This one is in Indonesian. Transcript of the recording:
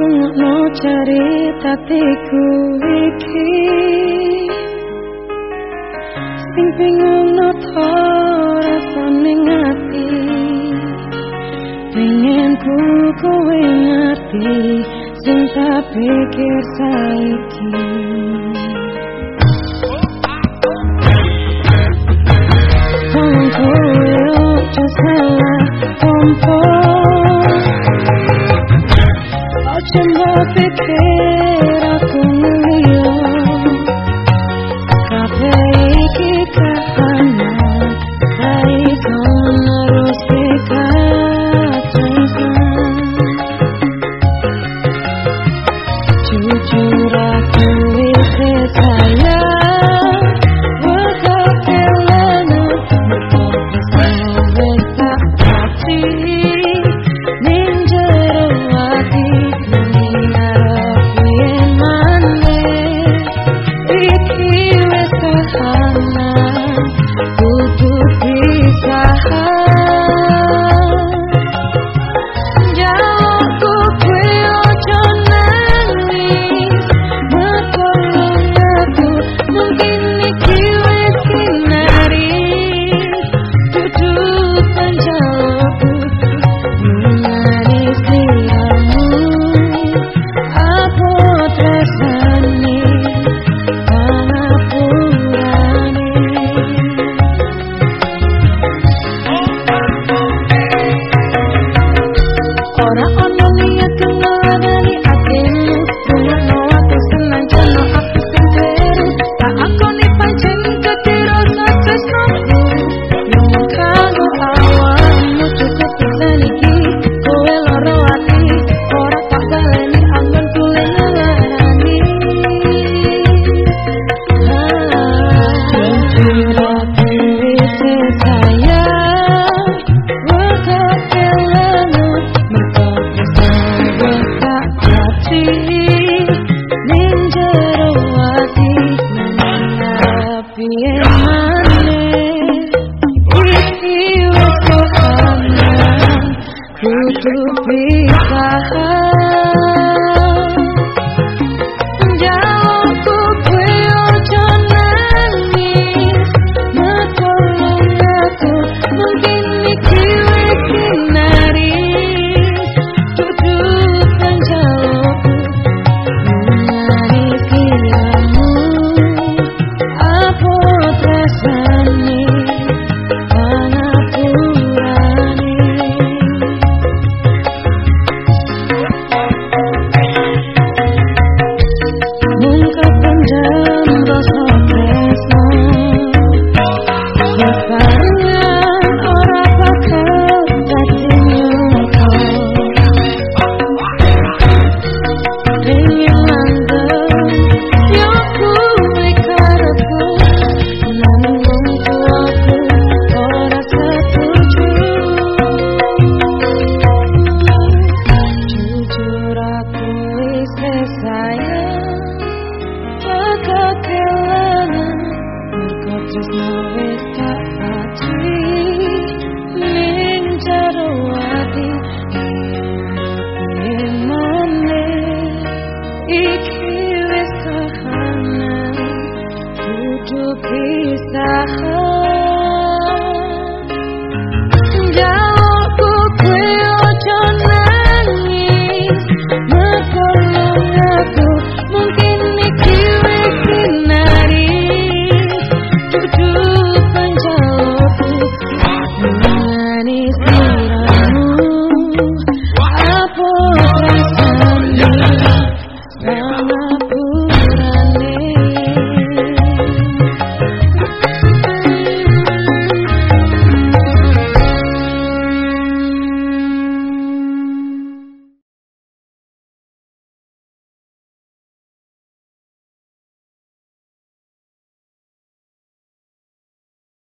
rungokno cerita tiku iki. Sing bingung no to rasane ngati pengen ku kowe ngerti sing tak pikir saiki. Tolong ku your just hella, don't से Aha. be behind. iki wis duduk kisah